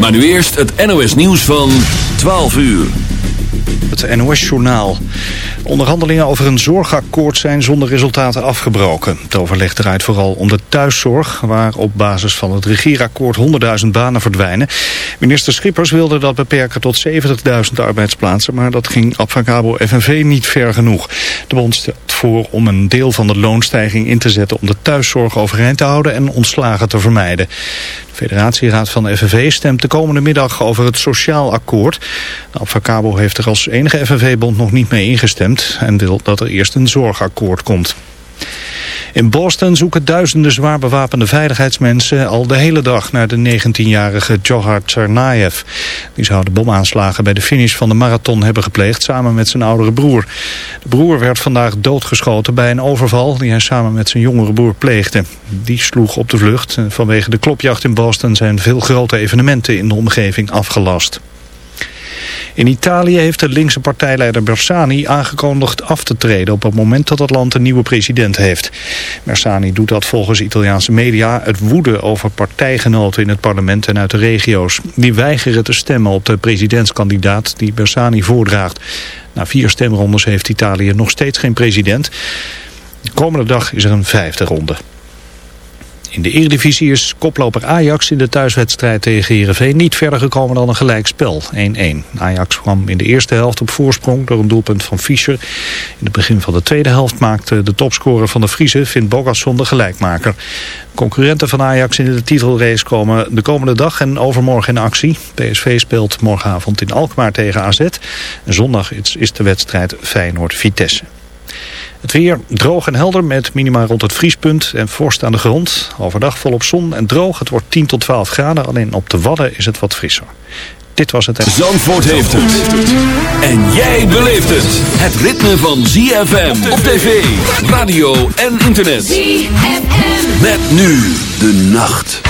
Maar nu eerst het NOS nieuws van 12 uur. Het NOS-journaal. Onderhandelingen over een zorgakkoord zijn zonder resultaten afgebroken. Het overleg draait vooral om de thuiszorg... waar op basis van het regierakkoord 100.000 banen verdwijnen. Minister Schippers wilde dat beperken tot 70.000 arbeidsplaatsen... maar dat ging Abfacabo FNV niet ver genoeg. De bond stelt voor om een deel van de loonstijging in te zetten... om de thuiszorg overeind te houden en ontslagen te vermijden. De federatieraad van de FNV stemt de komende middag over het sociaal akkoord. De Abfacabo heeft er als enige FNV-bond nog niet mee ingestemd... en wil dat er eerst een zorgakkoord komt. In Boston zoeken duizenden zwaar bewapende veiligheidsmensen al de hele dag naar de 19-jarige Johar Tsarnaev. Die zou de bomaanslagen bij de finish van de marathon hebben gepleegd samen met zijn oudere broer. De broer werd vandaag doodgeschoten bij een overval die hij samen met zijn jongere broer pleegde. Die sloeg op de vlucht. Vanwege de klopjacht in Boston zijn veel grote evenementen in de omgeving afgelast. In Italië heeft de linkse partijleider Bersani aangekondigd af te treden op het moment dat het land een nieuwe president heeft. Bersani doet dat volgens Italiaanse media het woede over partijgenoten in het parlement en uit de regio's. Die weigeren te stemmen op de presidentskandidaat die Bersani voordraagt. Na vier stemrondes heeft Italië nog steeds geen president. De komende dag is er een vijfde ronde. In de Eredivisie is koploper Ajax in de thuiswedstrijd tegen Heerenveen niet verder gekomen dan een gelijkspel, 1-1. Ajax kwam in de eerste helft op voorsprong door een doelpunt van Fischer. In het begin van de tweede helft maakte de topscorer van de Friese, Finn Bogasson, de gelijkmaker. Concurrenten van Ajax in de titelrace komen de komende dag en overmorgen in actie. PSV speelt morgenavond in Alkmaar tegen AZ. Zondag is de wedstrijd Feyenoord-Vitesse. Het weer droog en helder met minima rond het vriespunt en vorst aan de grond. Overdag volop zon en droog. Het wordt 10 tot 12 graden. Alleen op de Wadden is het wat frisser. Dit was het... Zandvoort heeft het. En jij beleeft het. Het ritme van ZFM op tv, radio en internet. ZFM. Met nu de nacht.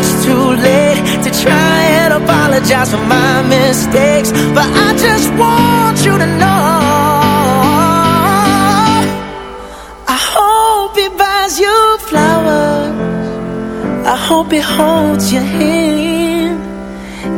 Much too late to try and apologize for my mistakes, but I just want you to know. I hope he buys you flowers. I hope he holds your hand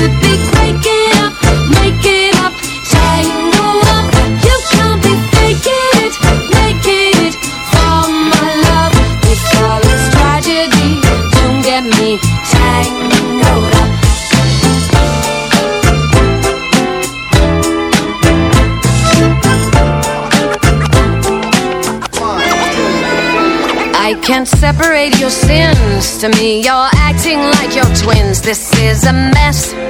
can't be naked, make it from my love with all tragedy. Don't get me tight, no I can't separate your sins. To me, you're acting like your twins. This is a mess.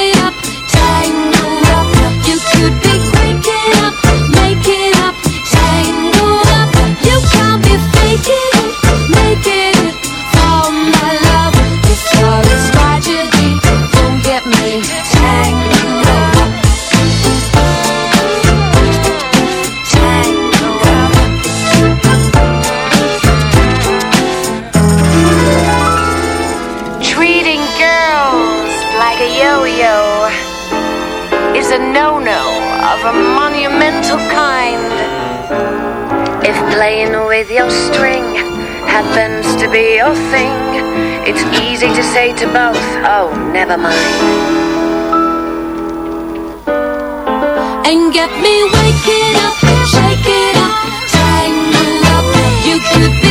be your thing, it's easy to say to both, oh, never mind. and get me waking up, shaking up, tangled up. You could be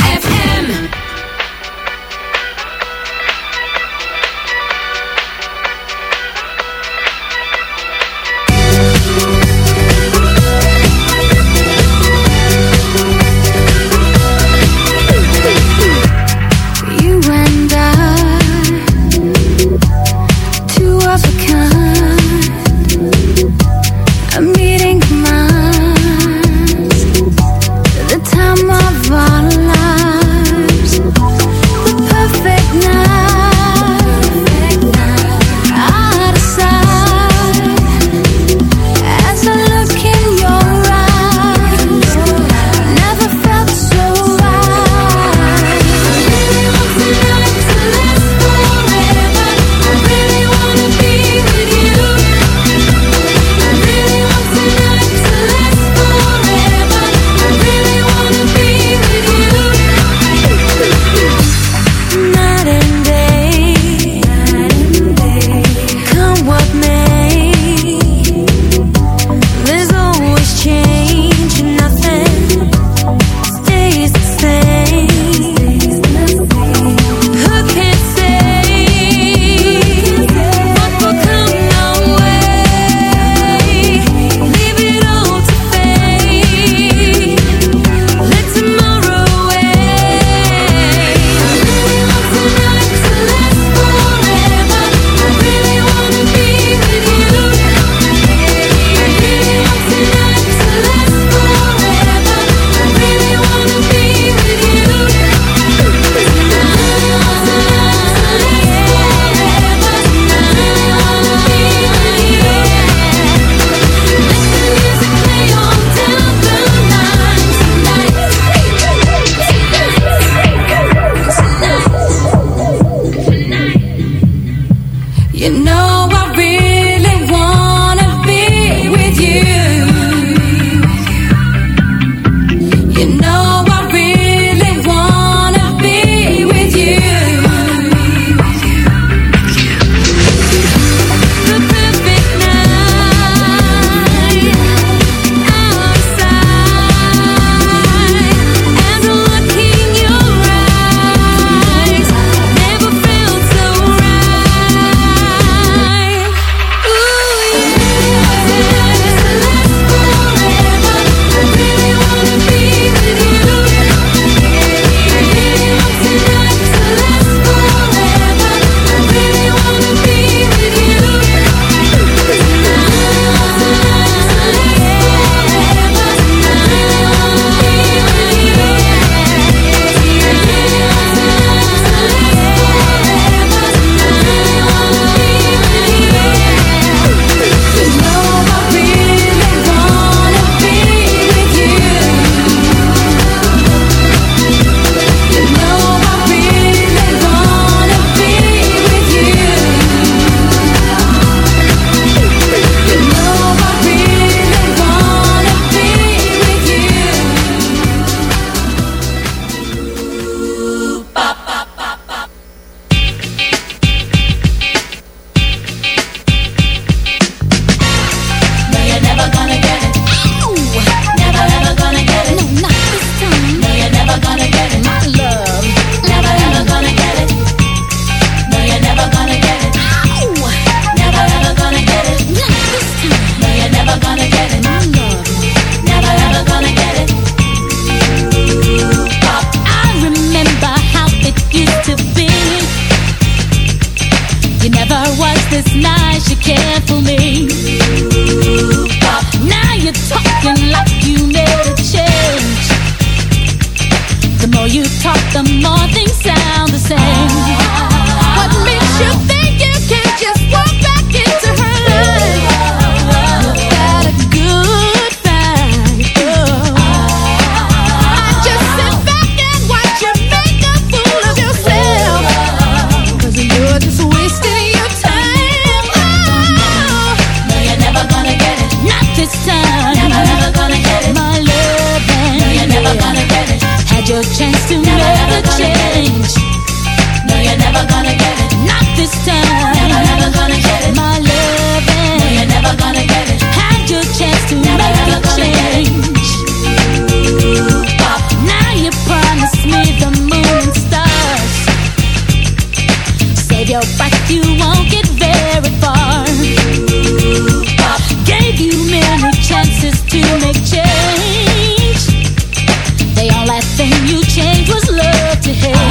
you won't get very far. Gave you many chances to make change. Thing you changed was love to hate.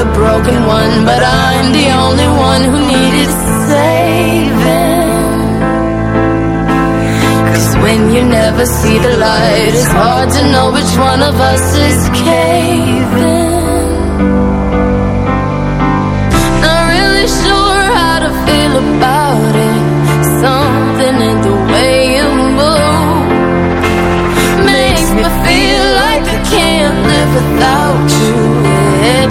The broken one, but I'm the only one who needed saving. Cause when you never see the light, it's hard to know which one of us is caving. Not really sure how to feel about it. Something in the way you move makes me feel like I can't live without you. It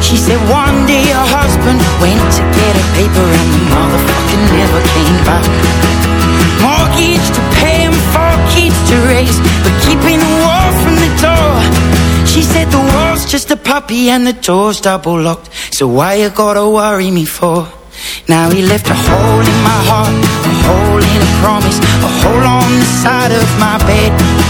She said one day her husband went to get a paper and the motherfucker never came back. Mortgage to pay and four kids to raise, but keeping the wall from the door. She said the wall's just a puppy and the door's double locked. So why you gotta worry me for? Now he left a hole in my heart, a hole in a promise, a hole on the side of my bed.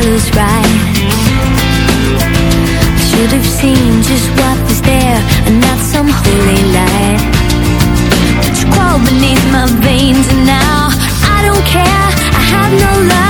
fortune right. Should have seen just what was there and not some holy light. But you crawl beneath my veins and now I don't care. I have no luck.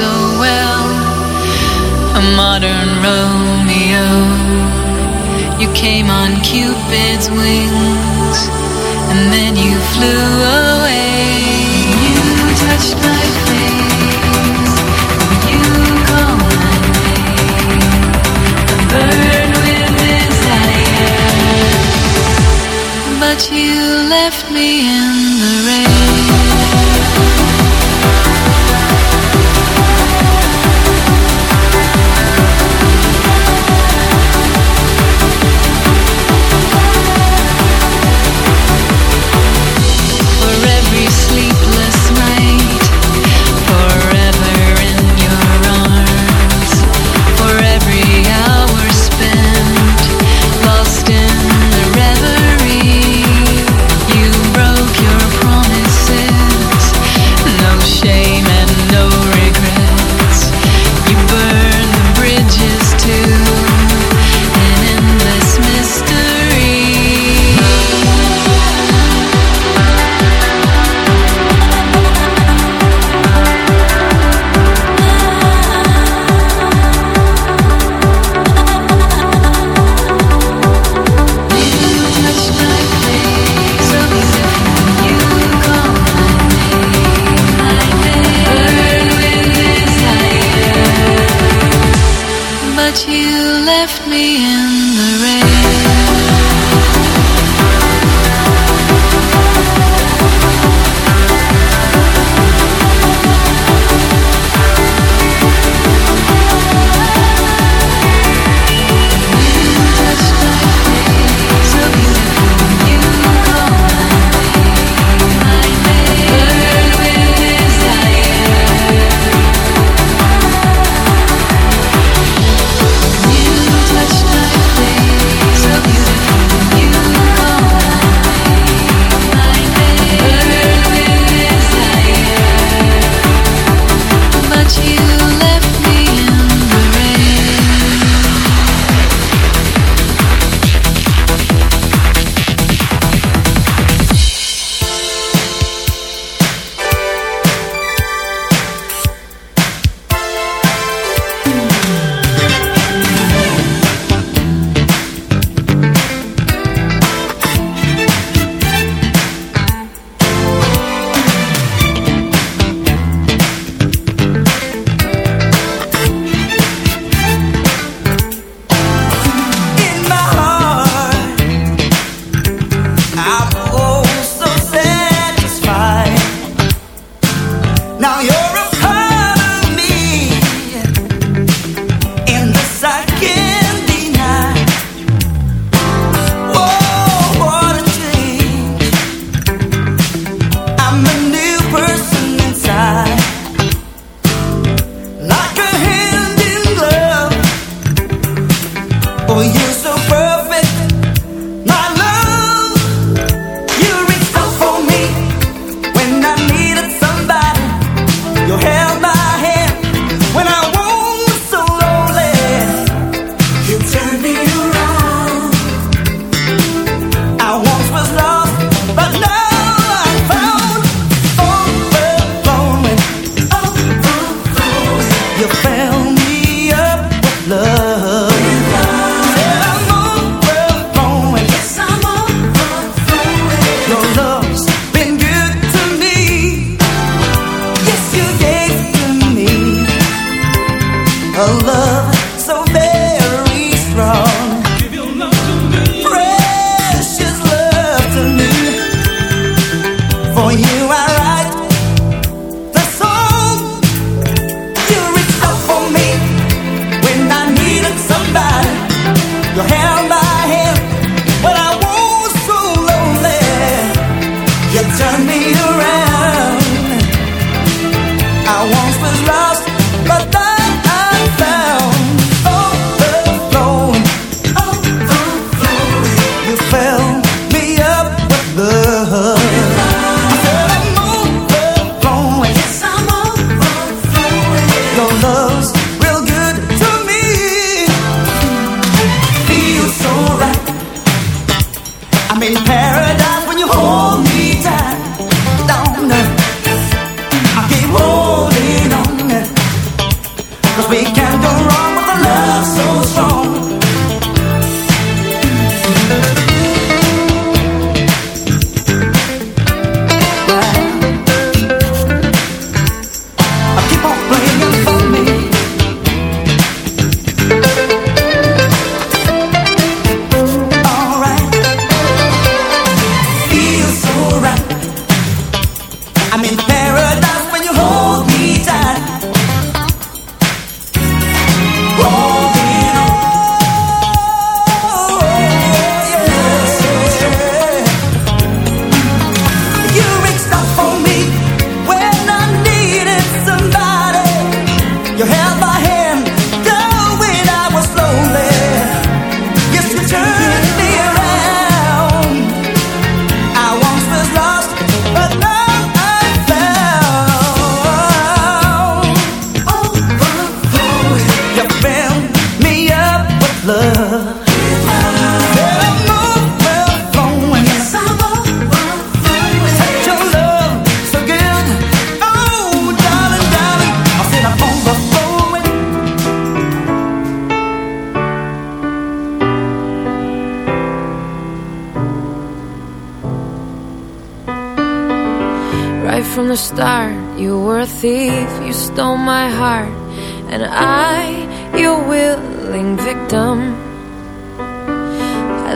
So well, a modern Romeo. You came on Cupid's wings, and then you flew away. You touched my face. You call my name. Burn with desire. But you left me in the rain.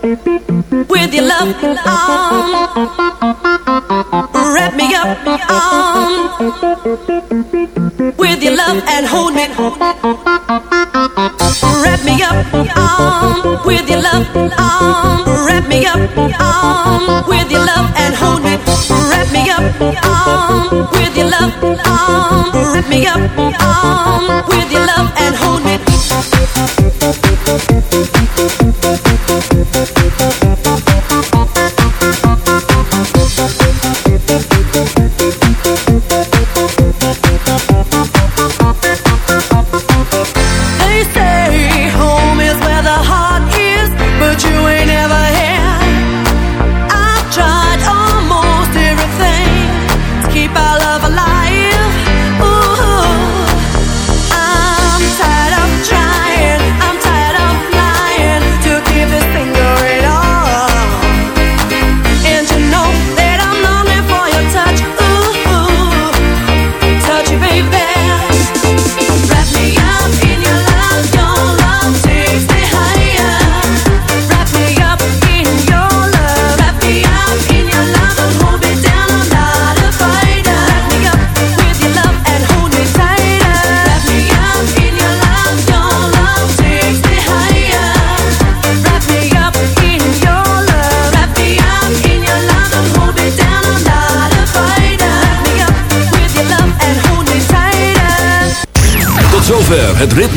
with your love, arm. Wrap me up arm with your love and hold me. Wrap me up arm with your love arm. Wrap me up arm with your love and hold me. Wrap me up arm with your love arm. Wrap me up in your arm with your love.